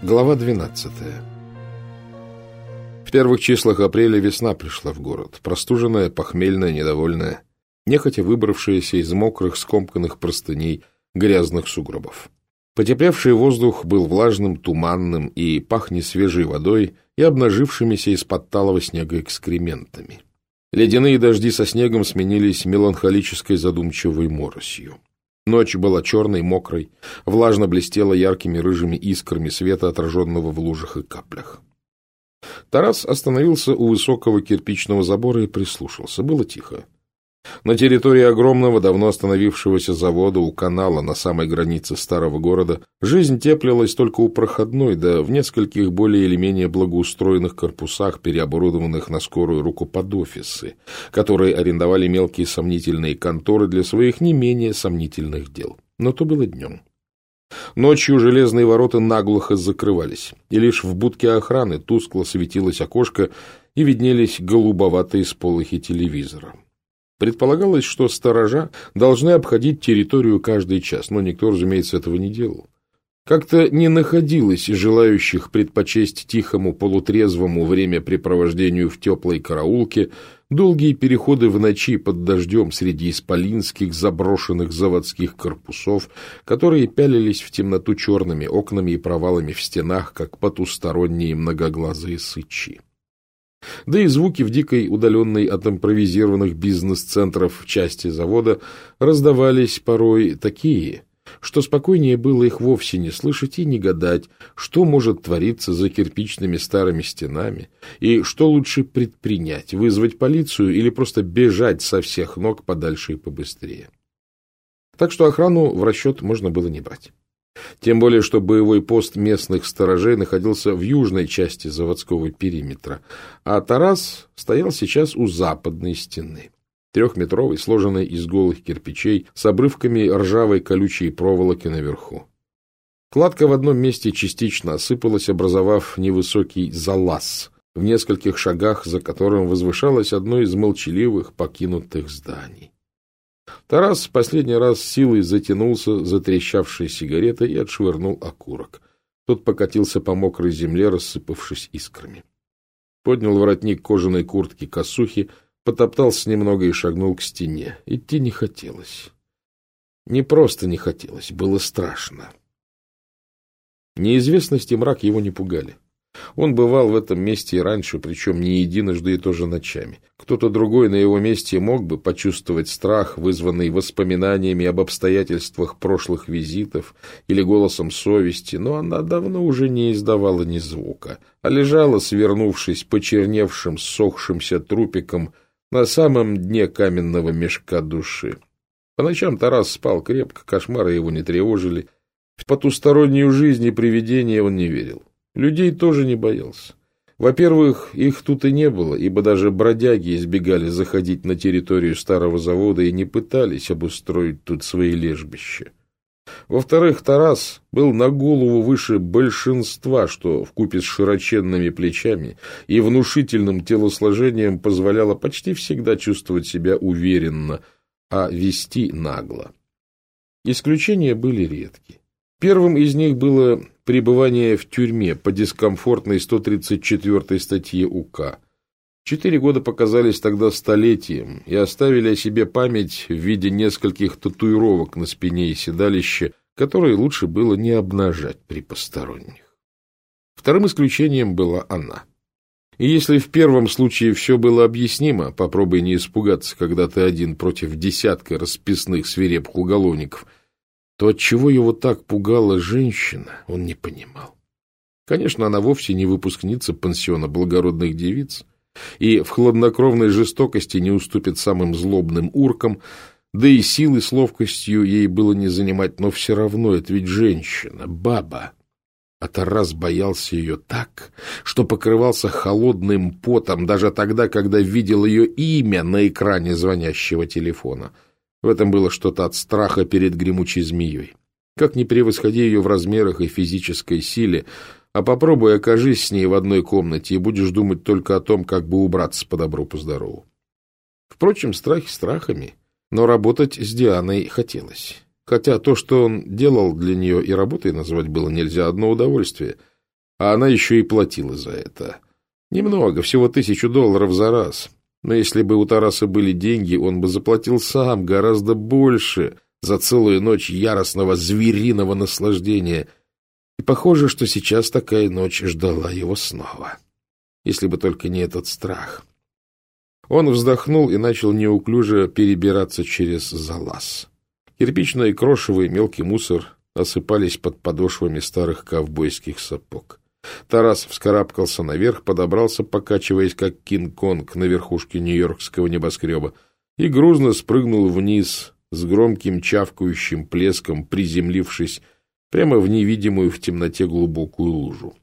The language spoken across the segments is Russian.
Глава 12 В первых числах апреля весна пришла в город, простуженная, похмельная, недовольная, нехотя выбравшаяся из мокрых, скомканных простыней, грязных сугробов. Потеплевший воздух был влажным, туманным и пах свежей водой и обнажившимися из-под талого снега экскрементами. Ледяные дожди со снегом сменились меланхолической задумчивой моросью. Ночь была черной, мокрой, влажно блестела яркими рыжими искрами света, отраженного в лужах и каплях. Тарас остановился у высокого кирпичного забора и прислушался. Было тихо. На территории огромного, давно остановившегося завода у канала на самой границе старого города жизнь теплилась только у проходной, да в нескольких более или менее благоустроенных корпусах, переоборудованных на скорую руку под офисы, которые арендовали мелкие сомнительные конторы для своих не менее сомнительных дел. Но то было днем. Ночью железные ворота наглухо закрывались, и лишь в будке охраны тускло светилось окошко и виднелись голубоватые сполохи телевизора. Предполагалось, что сторожа должны обходить территорию каждый час, но никто, разумеется, этого не делал. Как-то не находилось желающих предпочесть тихому полутрезвому времяпрепровождению в теплой караулке долгие переходы в ночи под дождем среди исполинских заброшенных заводских корпусов, которые пялились в темноту черными окнами и провалами в стенах, как потусторонние многоглазые сычи. Да и звуки в дикой, удаленной от импровизированных бизнес-центров части завода раздавались порой такие, что спокойнее было их вовсе не слышать и не гадать, что может твориться за кирпичными старыми стенами, и что лучше предпринять, вызвать полицию или просто бежать со всех ног подальше и побыстрее. Так что охрану в расчет можно было не брать. Тем более, что боевой пост местных сторожей находился в южной части заводского периметра, а Тарас стоял сейчас у западной стены. Трехметровый, сложенный из голых кирпичей, с обрывками ржавой колючей проволоки наверху. Кладка в одном месте частично осыпалась, образовав невысокий залаз, в нескольких шагах за которым возвышалось одно из молчаливых покинутых зданий. Тарас в последний раз силой затянулся затрещавшей сигаретой и отшвырнул окурок. Тот покатился по мокрой земле, рассыпавшись искрами. Поднял воротник кожаной куртки косухи, потоптался немного и шагнул к стене. Идти не хотелось. Не просто не хотелось, было страшно. Неизвестность и мрак его не пугали. Он бывал в этом месте и раньше, причем не единожды и тоже ночами. Кто-то другой на его месте мог бы почувствовать страх, вызванный воспоминаниями об обстоятельствах прошлых визитов или голосом совести, но она давно уже не издавала ни звука, а лежала, свернувшись почерневшим, сохшимся трупиком на самом дне каменного мешка души. По ночам Тарас спал крепко, кошмары его не тревожили. В потустороннюю жизнь и привидения он не верил. Людей тоже не боялся. Во-первых, их тут и не было, ибо даже бродяги избегали заходить на территорию старого завода и не пытались обустроить тут свои лежбища. Во-вторых, Тарас был на голову выше большинства, что вкупе с широченными плечами и внушительным телосложением позволяло почти всегда чувствовать себя уверенно, а вести нагло. Исключения были редки. Первым из них было пребывание в тюрьме по дискомфортной 134 статье УК. Четыре года показались тогда столетием и оставили о себе память в виде нескольких татуировок на спине и седалище, которые лучше было не обнажать при посторонних. Вторым исключением была она. И если в первом случае все было объяснимо, попробуй не испугаться, когда ты один против десятка расписных свирепых уголовников – то отчего его так пугала женщина, он не понимал. Конечно, она вовсе не выпускница пансиона благородных девиц и в хладнокровной жестокости не уступит самым злобным уркам, да и силы с ловкостью ей было не занимать, но все равно это ведь женщина, баба. А Тарас боялся ее так, что покрывался холодным потом даже тогда, когда видел ее имя на экране звонящего телефона — в этом было что-то от страха перед гремучей змеей. Как не превосходи ее в размерах и физической силе, а попробуй окажись с ней в одной комнате и будешь думать только о том, как бы убраться по добру, по здорову. Впрочем, страхи страхами, но работать с Дианой хотелось. Хотя то, что он делал для нее и работой назвать было нельзя, одно удовольствие. а она еще и платила за это. Немного, всего тысячу долларов за раз. Но если бы у Тараса были деньги, он бы заплатил сам гораздо больше за целую ночь яростного звериного наслаждения. И похоже, что сейчас такая ночь ждала его снова. Если бы только не этот страх. Он вздохнул и начал неуклюже перебираться через залаз. Кирпичные крошево и мелкий мусор осыпались под подошвами старых ковбойских сапог. Тарас вскарабкался наверх, подобрался, покачиваясь, как Кинг-Конг на верхушке нью-йоркского небоскреба, и грузно спрыгнул вниз с громким чавкающим плеском, приземлившись прямо в невидимую в темноте глубокую лужу.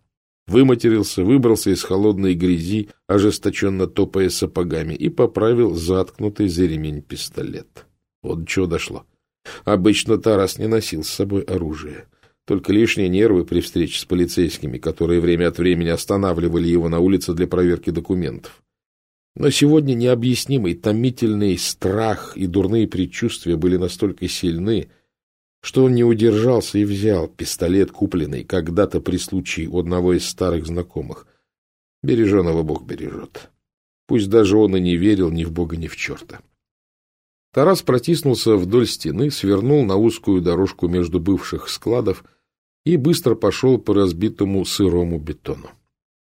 Выматерился, выбрался из холодной грязи, ожесточенно топая сапогами, и поправил заткнутый за ремень пистолет. Вот чего дошло. Обычно Тарас не носил с собой оружие. Только лишние нервы при встрече с полицейскими, которые время от времени останавливали его на улице для проверки документов. Но сегодня необъяснимый, томительный страх и дурные предчувствия были настолько сильны, что он не удержался и взял пистолет, купленный когда-то при случае у одного из старых знакомых. Береженого Бог бережет. Пусть даже он и не верил ни в Бога, ни в черта. Тарас протиснулся вдоль стены, свернул на узкую дорожку между бывших складов и быстро пошел по разбитому сырому бетону.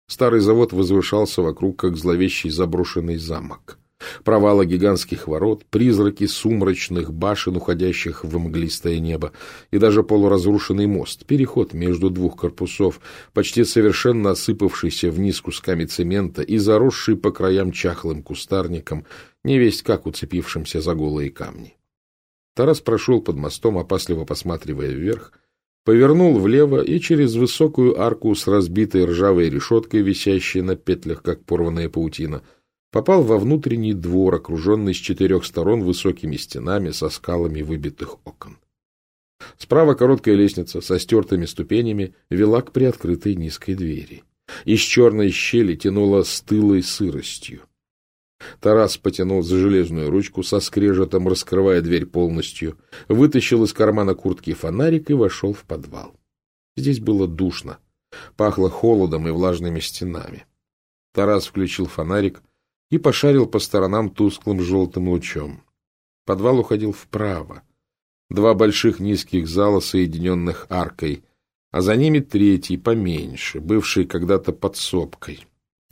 Старый завод возвышался вокруг, как зловещий заброшенный замок. Провалы гигантских ворот, призраки сумрачных башен, уходящих в мглистое небо, и даже полуразрушенный мост, переход между двух корпусов, почти совершенно осыпавшийся вниз кусками цемента и заросший по краям чахлым кустарником, невесть как уцепившимся за голые камни. Тарас прошел под мостом, опасливо посматривая вверх, повернул влево и через высокую арку с разбитой ржавой решеткой, висящей на петлях, как порванная паутина, попал во внутренний двор, окруженный с четырех сторон высокими стенами со скалами выбитых окон. Справа короткая лестница со стертыми ступенями вела к приоткрытой низкой двери. Из черной щели тянуло стылой сыростью. Тарас потянул за железную ручку, со скрежетом раскрывая дверь полностью, вытащил из кармана куртки фонарик и вошел в подвал. Здесь было душно, пахло холодом и влажными стенами. Тарас включил фонарик и пошарил по сторонам тусклым желтым лучом. Подвал уходил вправо. Два больших низких зала, соединенных аркой, а за ними третий, поменьше, бывший когда-то подсобкой.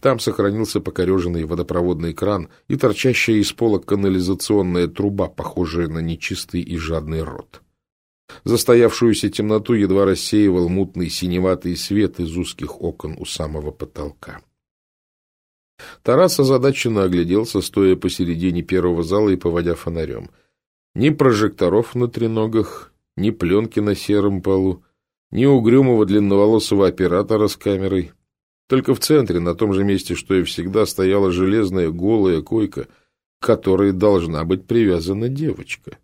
Там сохранился покореженный водопроводный кран и торчащая из пола канализационная труба, похожая на нечистый и жадный рот. Застоявшуюся темноту едва рассеивал мутный синеватый свет из узких окон у самого потолка. Тарас озадаченно огляделся, стоя посередине первого зала и поводя фонарем. Ни прожекторов на треногах, ни пленки на сером полу, ни угрюмого длинноволосого оператора с камерой — только в центре, на том же месте, что и всегда, стояла железная голая койка, к которой должна быть привязана девочка.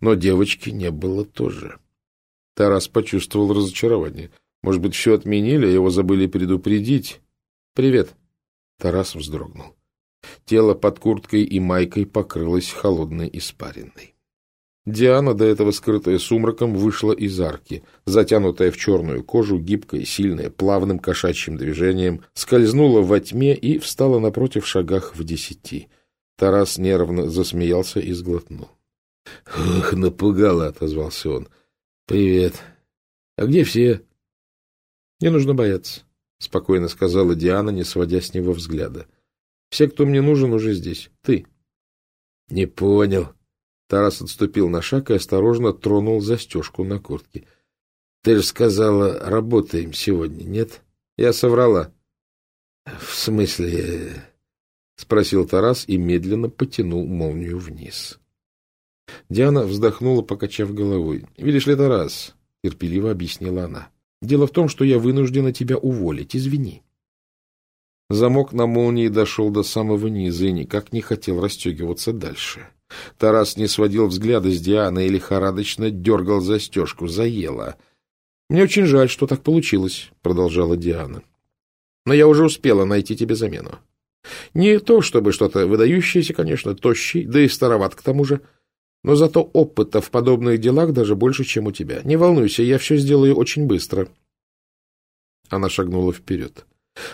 Но девочки не было тоже. Тарас почувствовал разочарование. Может быть, все отменили, а его забыли предупредить. «Привет!» Тарас вздрогнул. Тело под курткой и майкой покрылось холодной испариной. Диана, до этого скрытая сумраком, вышла из арки, затянутая в черную кожу, гибкая, сильная, плавным кошачьим движением, скользнула во тьме и встала напротив шагах в десяти. Тарас нервно засмеялся и сглотнул. — Ох, напугала, — отозвался он. — Привет. А где все? — Не нужно бояться, — спокойно сказала Диана, не сводя с него взгляда. — Все, кто мне нужен, уже здесь. Ты. — Не понял, Тарас отступил на шаг и осторожно тронул застежку на куртке. — Ты же сказала, работаем сегодня, нет? Я соврала. — В смысле? — спросил Тарас и медленно потянул молнию вниз. Диана вздохнула, покачав головой. — Видишь ли, Тарас, — терпеливо объяснила она, — дело в том, что я вынуждена тебя уволить, извини. Замок на молнии дошел до самого низа и никак не хотел расстегиваться дальше. — Тарас не сводил взгляда с Дианы и лихорадочно дергал застежку. Заело. — Мне очень жаль, что так получилось, — продолжала Диана. — Но я уже успела найти тебе замену. Не то, чтобы что-то выдающееся, конечно, тощий, да и староват к тому же, но зато опыта в подобных делах даже больше, чем у тебя. Не волнуйся, я все сделаю очень быстро. Она шагнула вперед.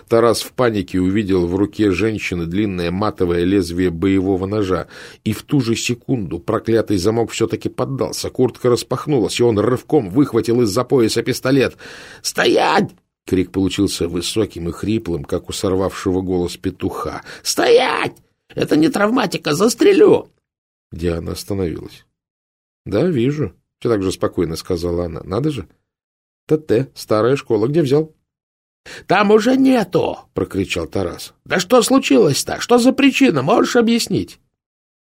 Тарас в панике увидел в руке женщины длинное матовое лезвие боевого ножа, и в ту же секунду проклятый замок все-таки поддался, куртка распахнулась, и он рывком выхватил из-за пояса пистолет. «Стоять!» — крик получился высоким и хриплым, как у сорвавшего голос петуха. «Стоять! Это не травматика, застрелю!» Диана остановилась. «Да, вижу», — все так же спокойно сказала она. «Надо же. ТТ, старая школа, где взял?» — Там уже нету! — прокричал Тарас. — Да что случилось-то? Что за причина? Можешь объяснить?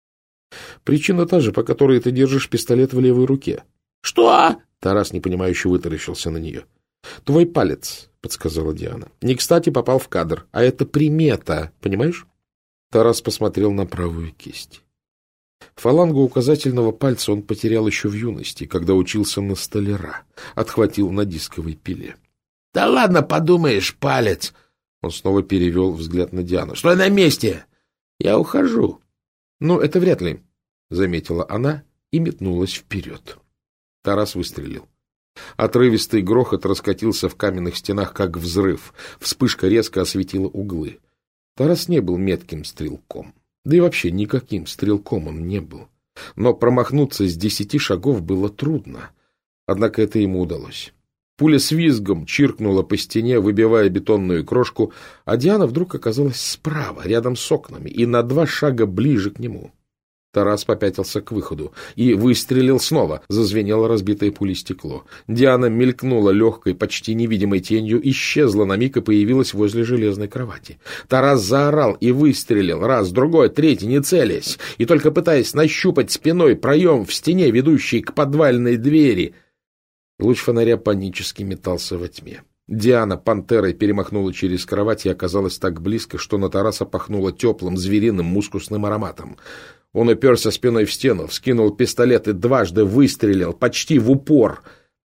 — Причина та же, по которой ты держишь пистолет в левой руке. — Что? — Тарас непонимающе вытаращился на нее. — Твой палец, — подсказала Диана. — Не кстати попал в кадр, а это примета, понимаешь? Тарас посмотрел на правую кисть. Фалангу указательного пальца он потерял еще в юности, когда учился на столяра, отхватил на дисковой пиле. — да ладно, подумаешь, палец. Он снова перевел взгляд на Диану. Стой на месте! Я ухожу. Ну, это вряд ли, заметила она и метнулась вперед. Тарас выстрелил. Отрывистый грохот раскатился в каменных стенах, как взрыв. Вспышка резко осветила углы. Тарас не был метким стрелком. Да и вообще никаким стрелком он не был. Но промахнуться с десяти шагов было трудно. Однако это ему удалось. Пуля с визгом чиркнула по стене, выбивая бетонную крошку, а Диана вдруг оказалась справа, рядом с окнами, и на два шага ближе к нему. Тарас попятился к выходу и выстрелил снова. Зазвенело разбитое пулей стекло. Диана мелькнула легкой, почти невидимой тенью, исчезла на миг и появилась возле железной кровати. Тарас заорал и выстрелил раз, другой, третий, не целясь, и только пытаясь нащупать спиной проем в стене, ведущий к подвальной двери — Луч фонаря панически метался во тьме. Диана пантерой перемахнула через кровать и оказалась так близко, что на Тараса пахнуло теплым, звериным, мускусным ароматом. Он уперся спиной в стену, вскинул пистолет и дважды выстрелил, почти в упор.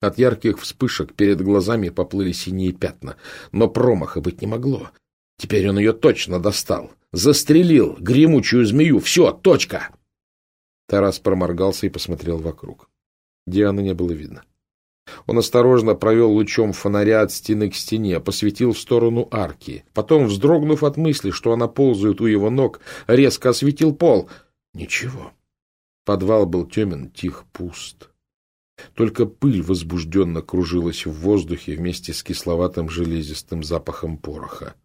От ярких вспышек перед глазами поплыли синие пятна. Но промаха быть не могло. Теперь он ее точно достал. Застрелил гремучую змею. Все, точка! Тарас проморгался и посмотрел вокруг. Дианы не было видно. Он осторожно провел лучом фонаря от стены к стене, посветил в сторону арки. Потом, вздрогнув от мысли, что она ползает у его ног, резко осветил пол. Ничего. Подвал был темен, тих, пуст. Только пыль возбужденно кружилась в воздухе вместе с кисловатым железистым запахом пороха.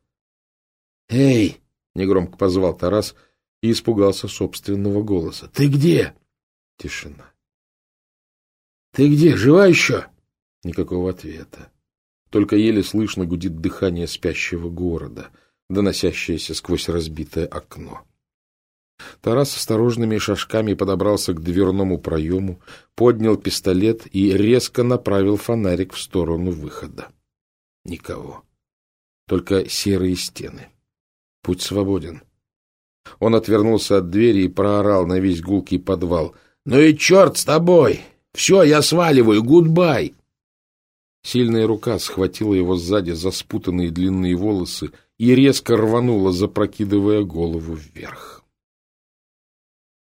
«Эй!» — негромко позвал Тарас и испугался собственного голоса. «Ты где?» Тишина. «Ты где, жива еще?» Никакого ответа. Только еле слышно гудит дыхание спящего города, доносящееся сквозь разбитое окно. Тарас осторожными шажками подобрался к дверному проему, поднял пистолет и резко направил фонарик в сторону выхода. Никого. Только серые стены. Путь свободен. Он отвернулся от двери и проорал на весь гулкий подвал. «Ну и черт с тобой! Все, я сваливаю, гудбай!» Сильная рука схватила его сзади за спутанные длинные волосы и резко рванула, запрокидывая голову вверх.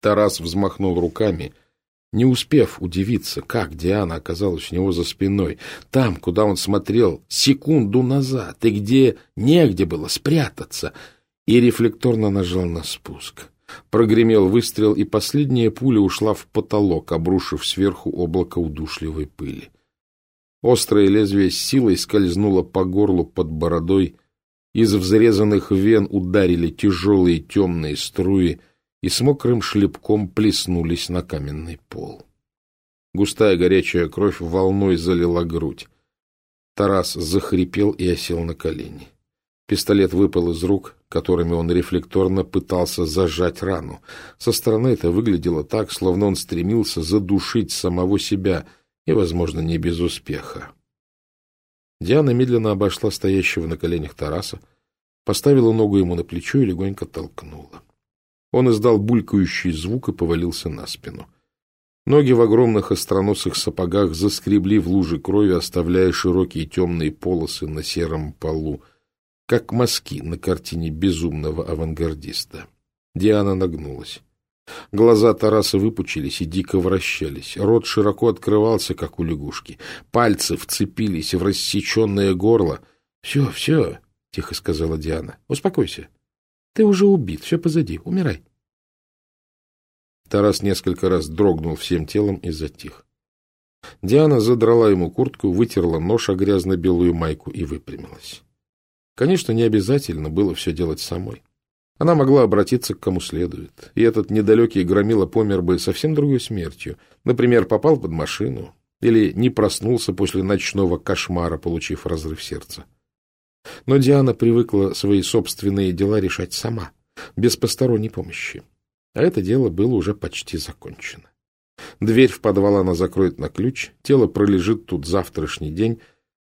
Тарас взмахнул руками, не успев удивиться, как Диана оказалась у него за спиной, там, куда он смотрел секунду назад, и где негде было спрятаться, и рефлекторно нажал на спуск. Прогремел выстрел, и последняя пуля ушла в потолок, обрушив сверху облако удушливой пыли. Острое лезвие с силой скользнуло по горлу под бородой, из взрезанных вен ударили тяжелые темные струи и с мокрым шлепком плеснулись на каменный пол. Густая горячая кровь волной залила грудь. Тарас захрипел и осел на колени. Пистолет выпал из рук, которыми он рефлекторно пытался зажать рану. Со стороны это выглядело так, словно он стремился задушить самого себя, и, возможно, не без успеха. Диана медленно обошла стоящего на коленях Тараса, поставила ногу ему на плечо и легонько толкнула. Он издал булькающий звук и повалился на спину. Ноги в огромных остроносых сапогах заскребли в луже крови, оставляя широкие темные полосы на сером полу — как мазки на картине безумного авангардиста. Диана нагнулась. Глаза Тараса выпучились и дико вращались. Рот широко открывался, как у лягушки. Пальцы вцепились в рассеченное горло. Все, все, — тихо сказала Диана. — Успокойся. Ты уже убит, все позади, умирай. Тарас несколько раз дрогнул всем телом и затих. Диана задрала ему куртку, вытерла нож о грязно-белую майку и выпрямилась. Конечно, не обязательно было все делать самой. Она могла обратиться к кому следует, и этот недалекий громила помер бы совсем другой смертью. Например, попал под машину или не проснулся после ночного кошмара, получив разрыв сердца. Но Диана привыкла свои собственные дела решать сама, без посторонней помощи. А это дело было уже почти закончено. Дверь в подвал она закроет на ключ, тело пролежит тут завтрашний день,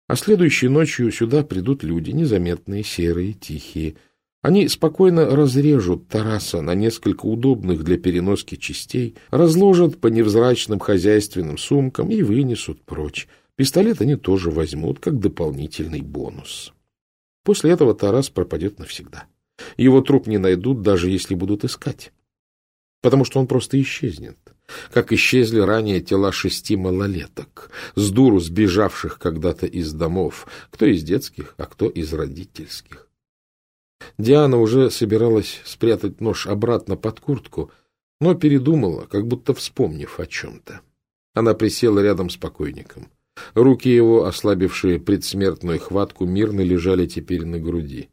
а следующей ночью сюда придут люди, незаметные, серые, тихие. Они спокойно разрежут Тараса на несколько удобных для переноски частей, разложат по невзрачным хозяйственным сумкам и вынесут прочь. Пистолет они тоже возьмут, как дополнительный бонус. После этого Тарас пропадет навсегда. Его труп не найдут, даже если будут искать. Потому что он просто исчезнет. Как исчезли ранее тела шести малолеток, с дуру сбежавших когда-то из домов, кто из детских, а кто из родительских. Диана уже собиралась спрятать нож обратно под куртку, но передумала, как будто вспомнив о чем-то. Она присела рядом с покойником. Руки его, ослабившие предсмертную хватку, мирно лежали теперь на груди.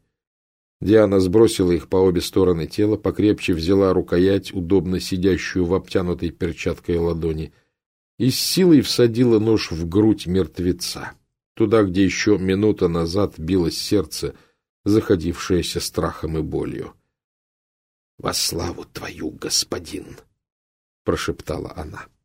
Диана сбросила их по обе стороны тела, покрепче взяла рукоять, удобно сидящую в обтянутой перчаткой ладони, и с силой всадила нож в грудь мертвеца, туда, где еще минута назад билось сердце, заходившееся страхом и болью. — Во славу твою, господин! — прошептала она. —